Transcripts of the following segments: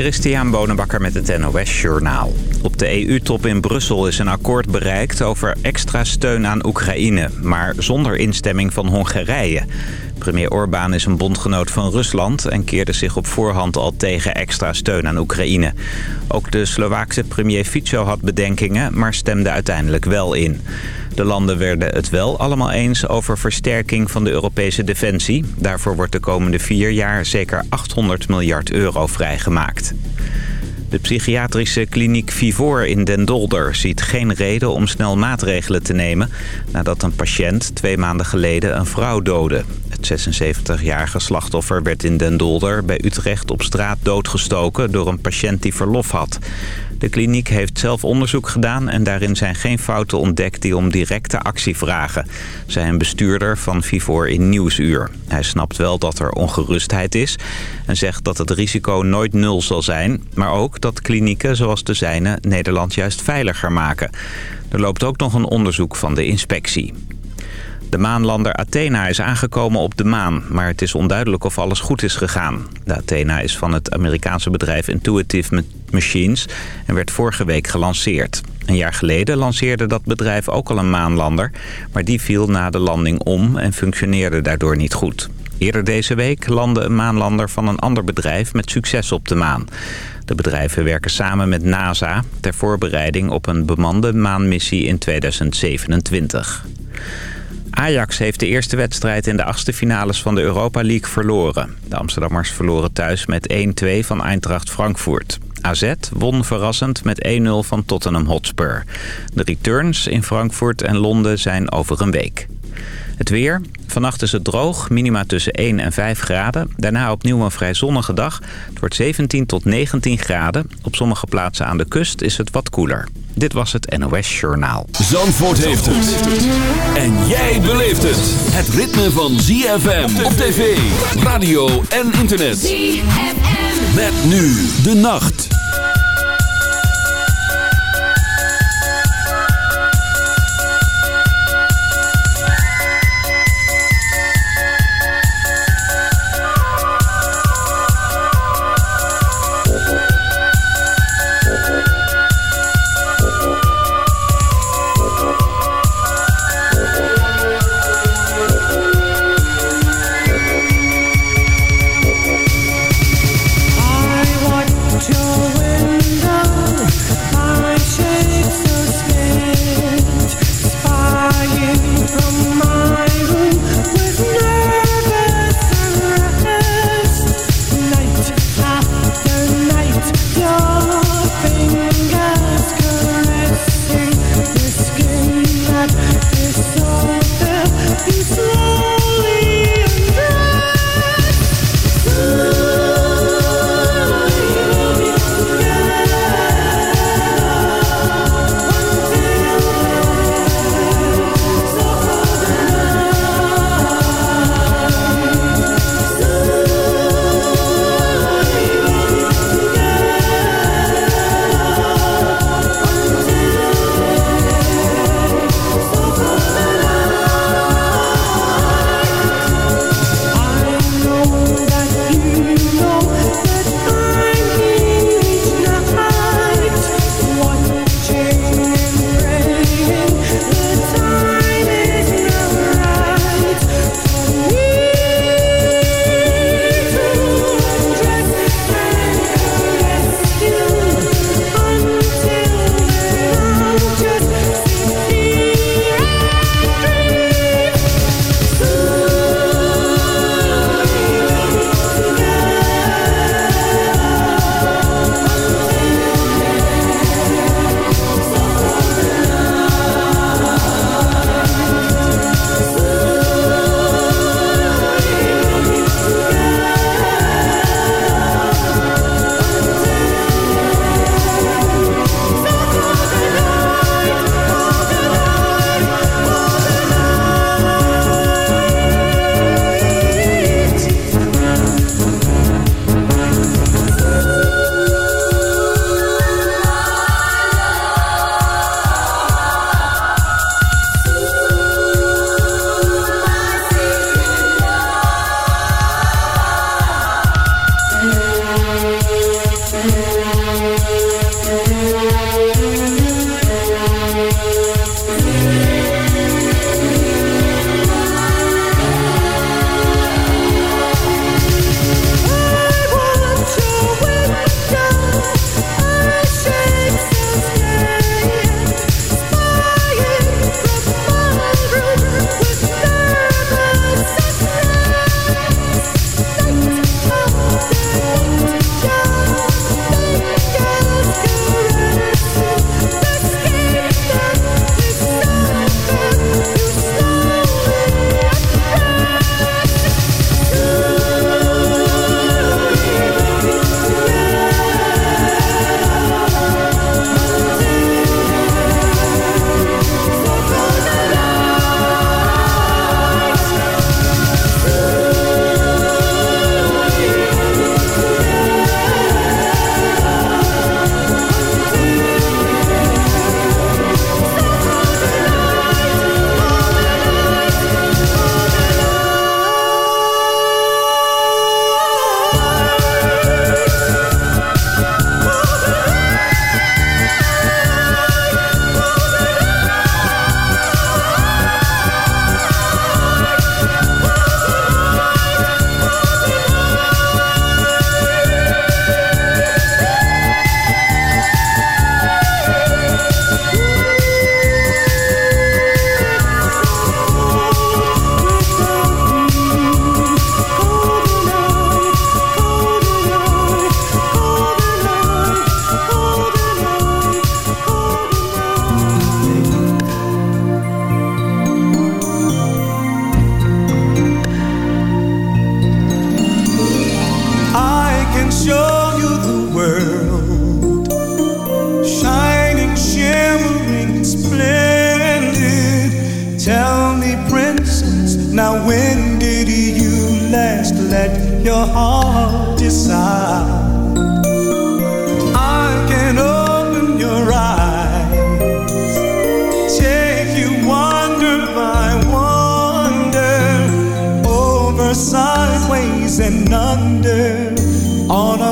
Christian Bonenbakker met het NOS Journaal. Op de EU-top in Brussel is een akkoord bereikt over extra steun aan Oekraïne... maar zonder instemming van Hongarije. Premier Orbán is een bondgenoot van Rusland... en keerde zich op voorhand al tegen extra steun aan Oekraïne. Ook de Slovaakse premier Fico had bedenkingen, maar stemde uiteindelijk wel in. De landen werden het wel allemaal eens over versterking van de Europese defensie. Daarvoor wordt de komende vier jaar zeker 800 miljard euro vrijgemaakt. De psychiatrische kliniek Vivor in Den Dolder ziet geen reden om snel maatregelen te nemen... nadat een patiënt twee maanden geleden een vrouw doodde. Het 76-jarige slachtoffer werd in Den Dolder bij Utrecht op straat doodgestoken... door een patiënt die verlof had. De kliniek heeft zelf onderzoek gedaan en daarin zijn geen fouten ontdekt die om directe actie vragen, zei een bestuurder van Vivor in Nieuwsuur. Hij snapt wel dat er ongerustheid is en zegt dat het risico nooit nul zal zijn, maar ook dat klinieken zoals de zijne Nederland juist veiliger maken. Er loopt ook nog een onderzoek van de inspectie. De maanlander Athena is aangekomen op de maan, maar het is onduidelijk of alles goed is gegaan. De Athena is van het Amerikaanse bedrijf Intuitive Machines en werd vorige week gelanceerd. Een jaar geleden lanceerde dat bedrijf ook al een maanlander, maar die viel na de landing om en functioneerde daardoor niet goed. Eerder deze week landde een maanlander van een ander bedrijf met succes op de maan. De bedrijven werken samen met NASA ter voorbereiding op een bemande maanmissie in 2027. Ajax heeft de eerste wedstrijd in de achtste finales van de Europa League verloren. De Amsterdammers verloren thuis met 1-2 van Eintracht Frankfurt. AZ won verrassend met 1-0 van Tottenham Hotspur. De returns in Frankfurt en Londen zijn over een week. Het weer. Vannacht is het droog, minima tussen 1 en 5 graden. Daarna opnieuw een vrij zonnige dag. Het wordt 17 tot 19 graden. Op sommige plaatsen aan de kust is het wat koeler. Dit was het NOS Journaal. Zandvoort heeft het. En jij beleeft het. Het ritme van ZFM op tv, radio en internet. ZFM. Met nu de nacht. on a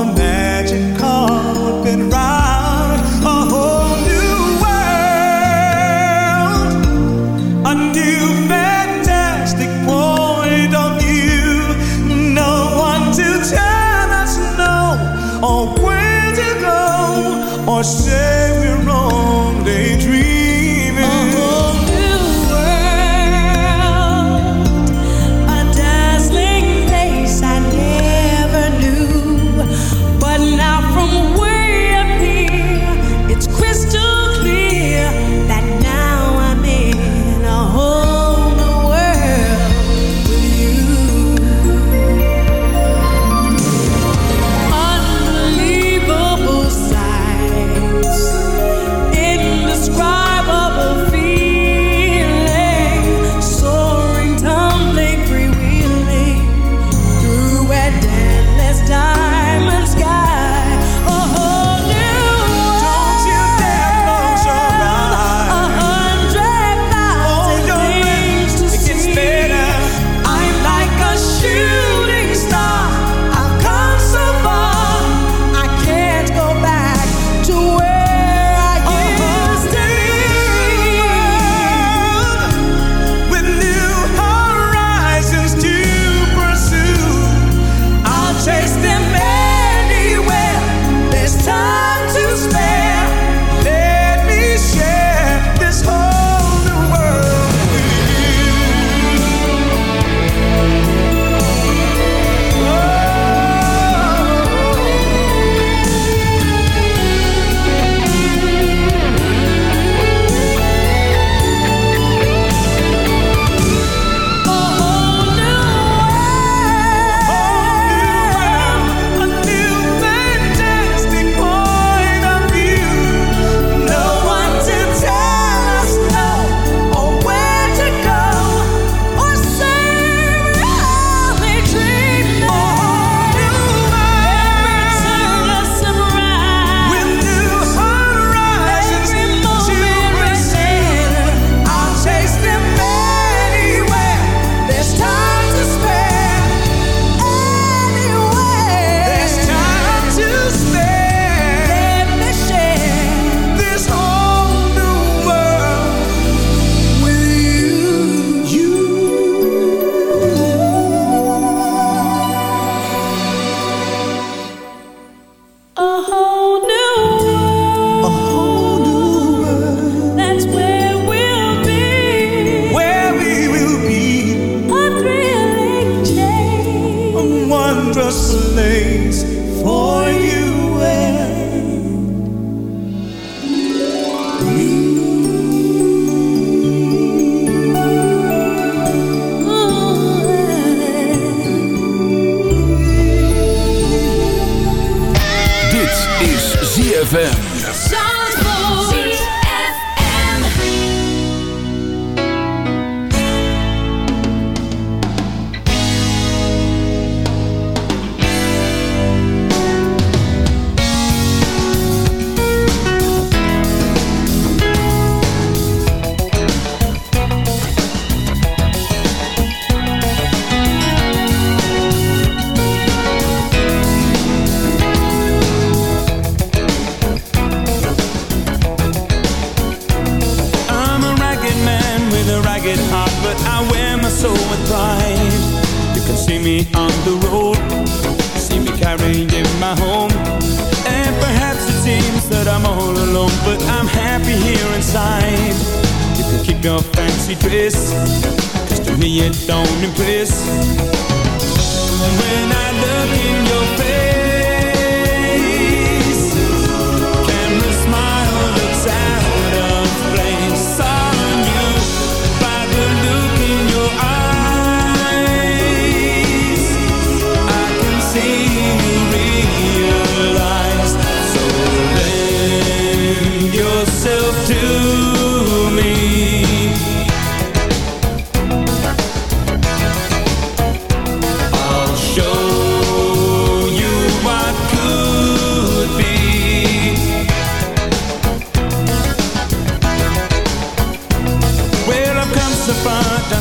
here inside. You can keep your fancy dress, cause to me it don't impress. When I look in your face.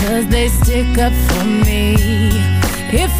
Cause they stick up for me. If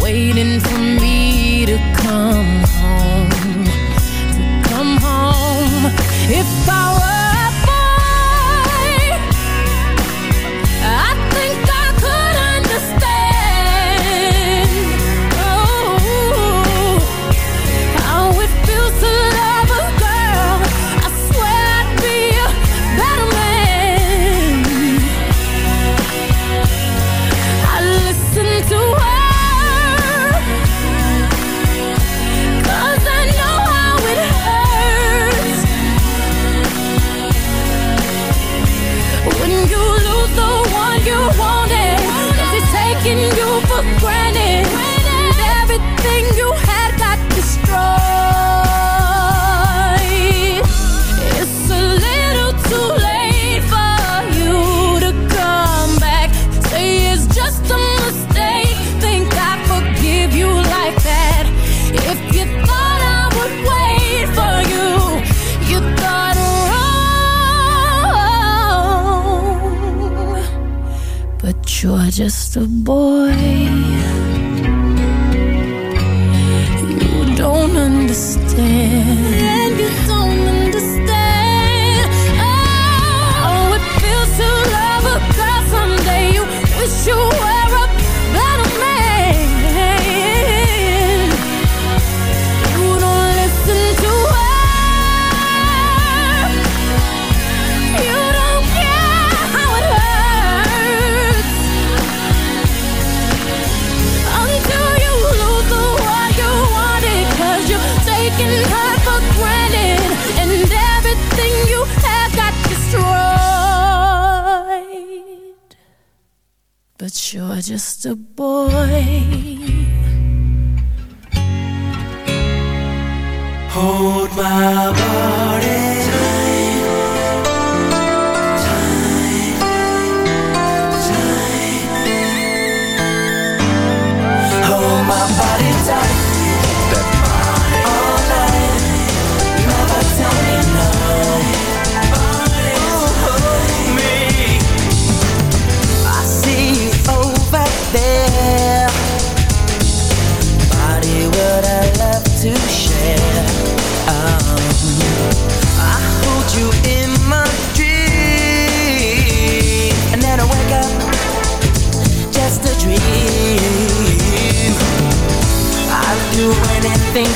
waiting for me to come just a boy. But you're just a boy. Hold my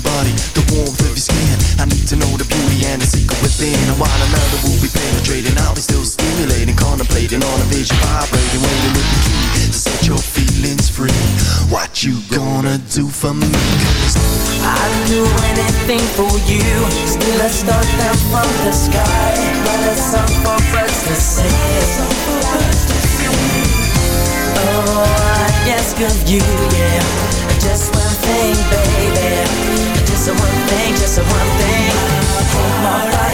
Your body, the warmth of your skin. I need to know the beauty and the secret within. And while another will be penetrating I'll be still stimulating, contemplating on a vision Vibrating, waiting with the key To set your feelings free. What you gonna do for me? Cause I'd do anything for you. Still a star down from the sky. But a song for birds to sing Oh, I ask of you, yeah. Just one thing, baby Just a one thing, just a one thing. Hold my body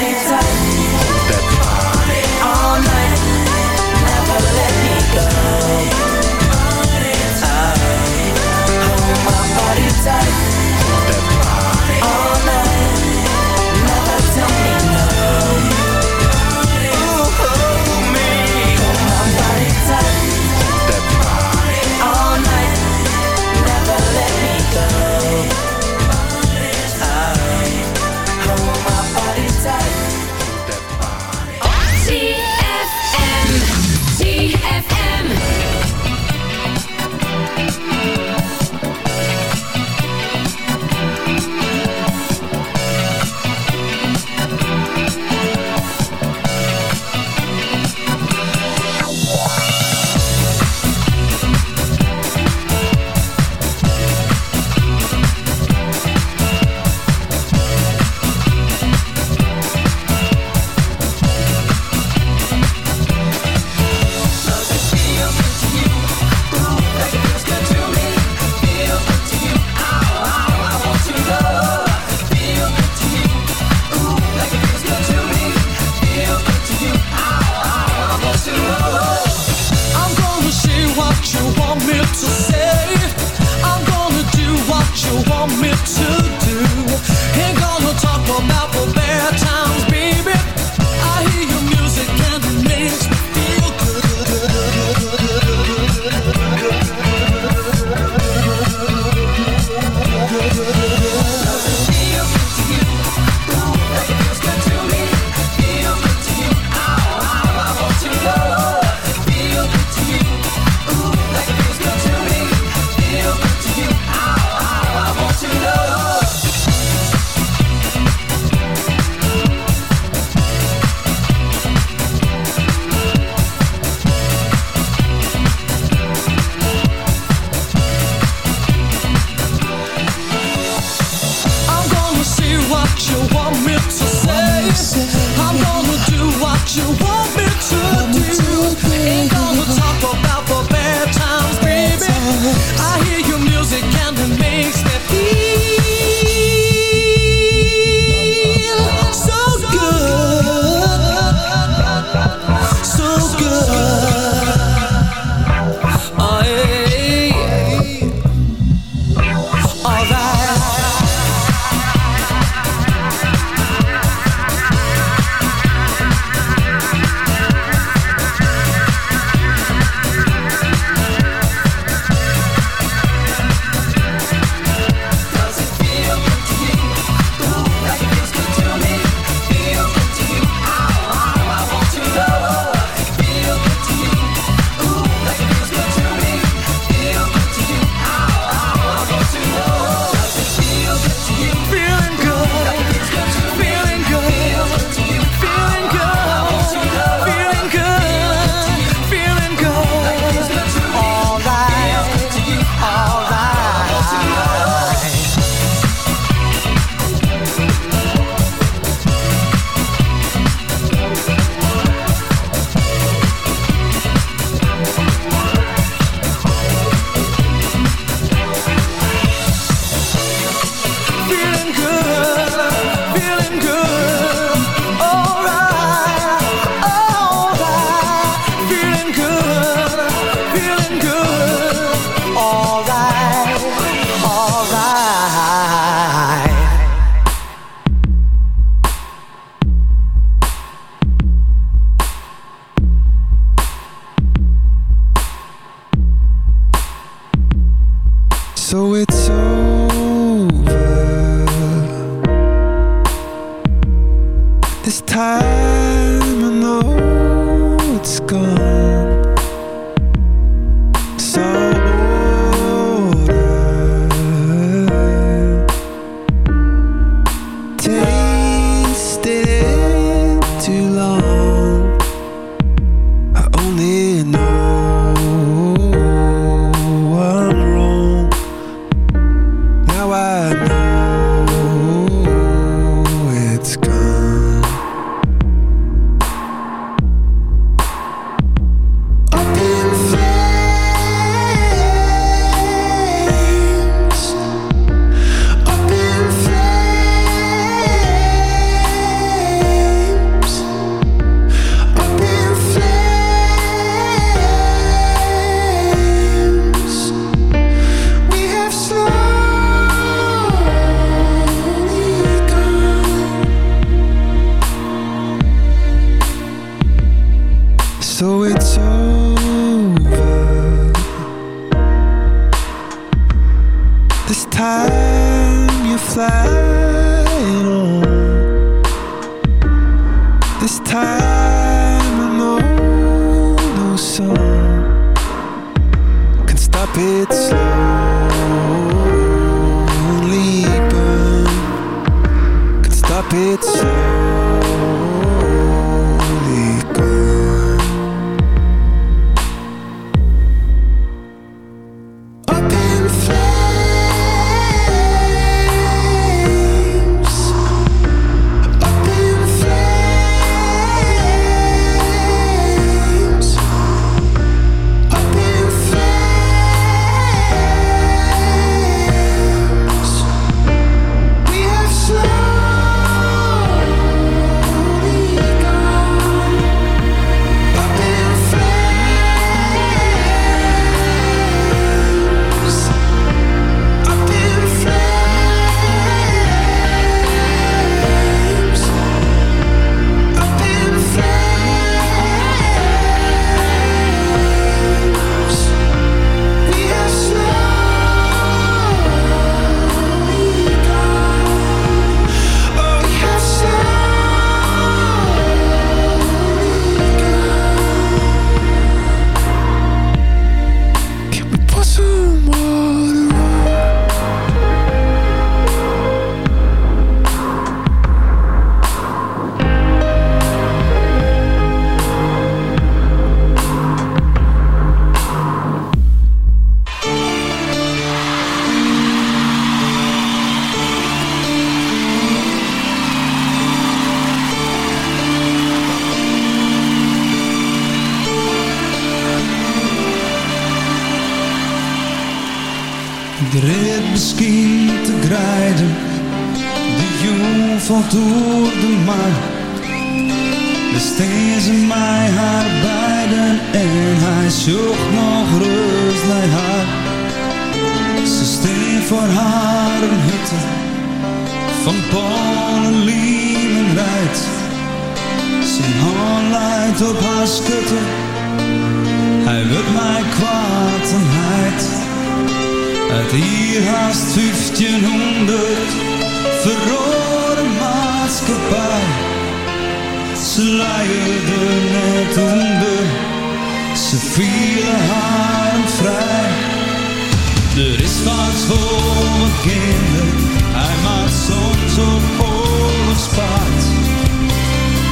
is vaak voor mijn kinderen. Hij maakt soms een oorlogspaard.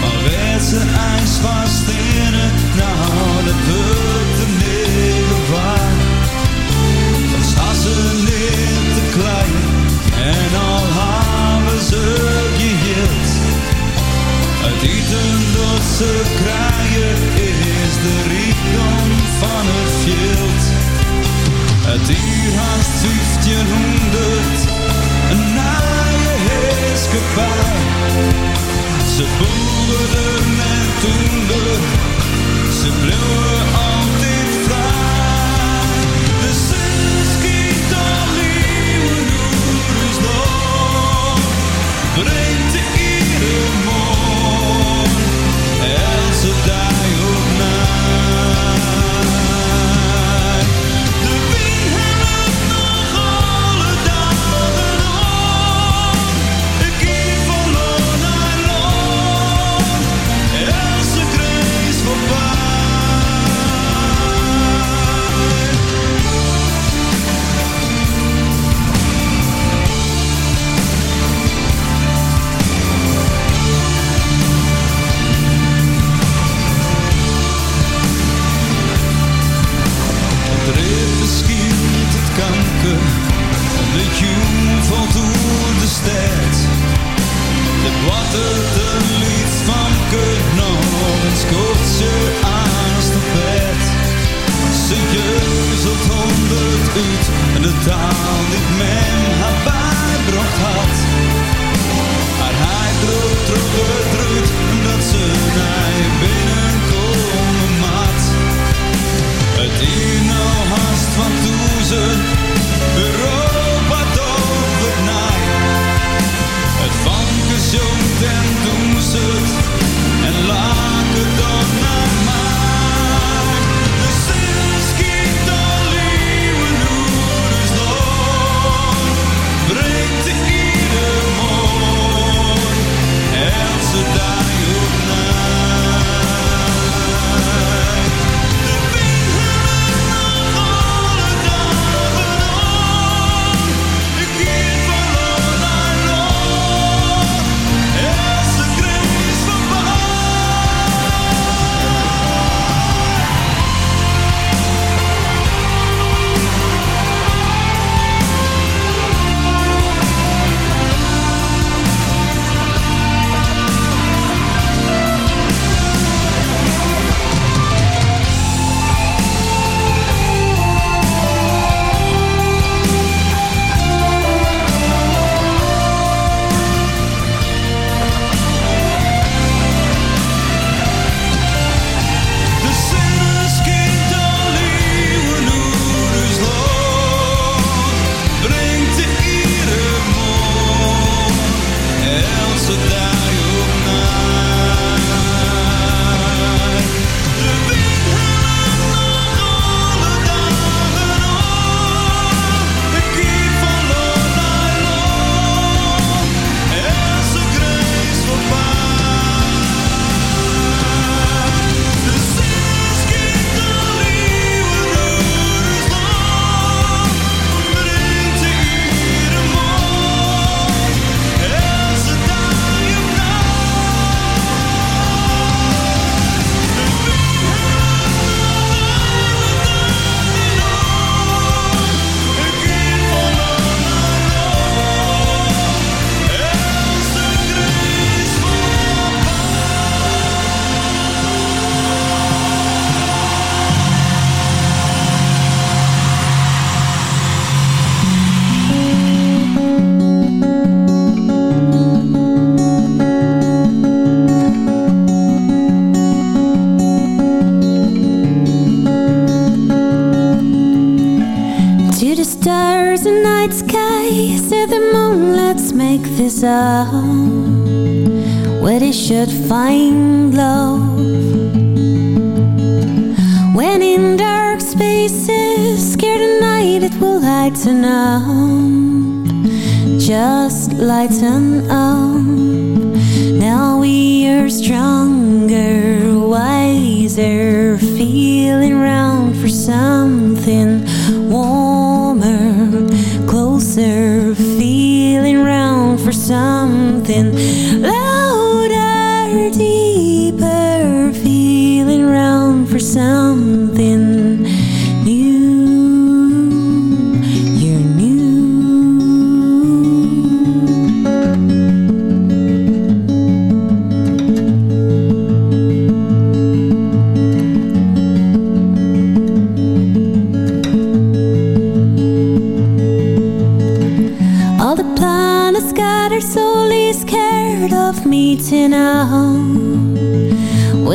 Maar werd zijn ijs vast in nou dat wordt een hele waar. Van ze in te klein en al hebben ze geheeld. Uit eten dat ze krijgen. Het uur 1500, een naaie gevaar. Ze boeren en toenden, ze bleven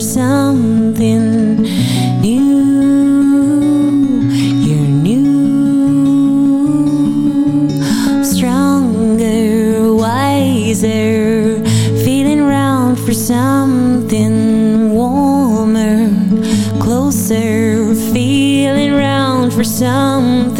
for something new. You're new, stronger, wiser, feeling round for something warmer, closer, feeling round for something.